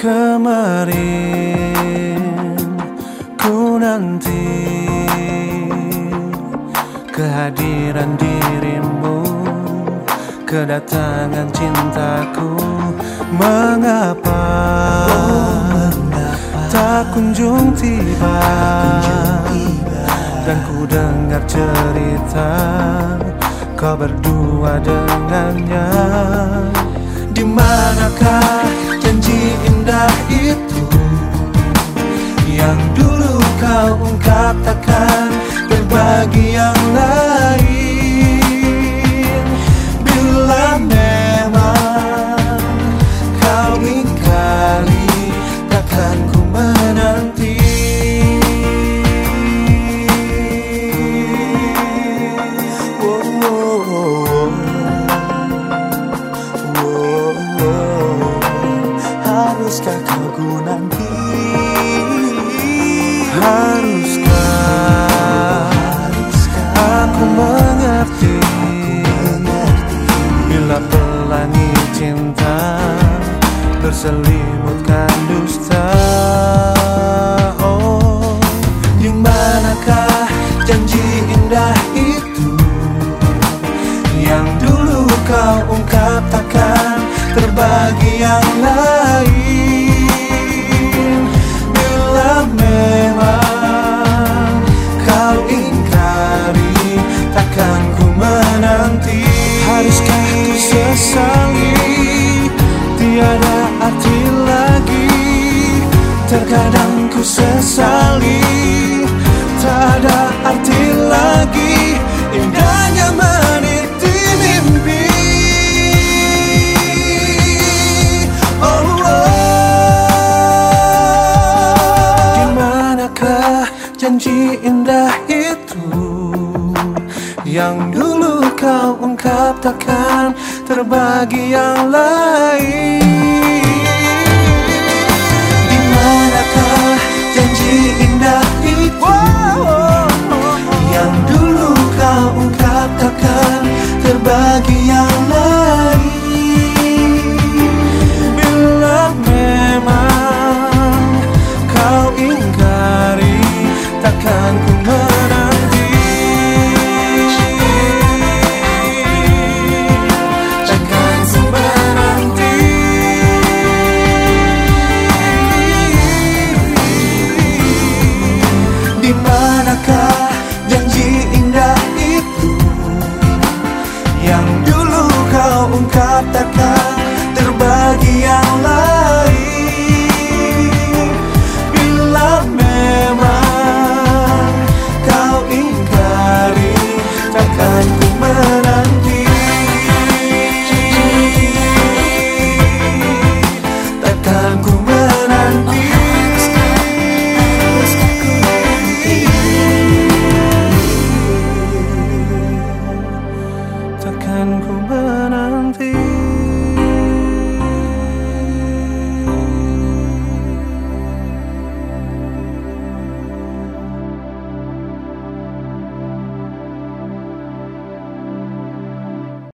Kemarin ku nanti kehadiran dirimu Kedatangan cintaku Mengapa, tak kunjung tiba, Dan ku dengar cerita Kau berdua dengannya. Di manakah bahagialah cinta Berselimutkan dusta. Oh, di manakah janji indah itu? Yang dulu kau ungkap takkan terbagi yang lain. Bila memang kau ingkari takkan ku menanti. Haruskah ku sesali arti lagi. Terkadang ku sesali. Tak ada arti lagi. Indahnya meniti mimpi. Oh, oh. Di manakah janji indah itu? Yang dulu kau ungkap takkan terbagi yang lain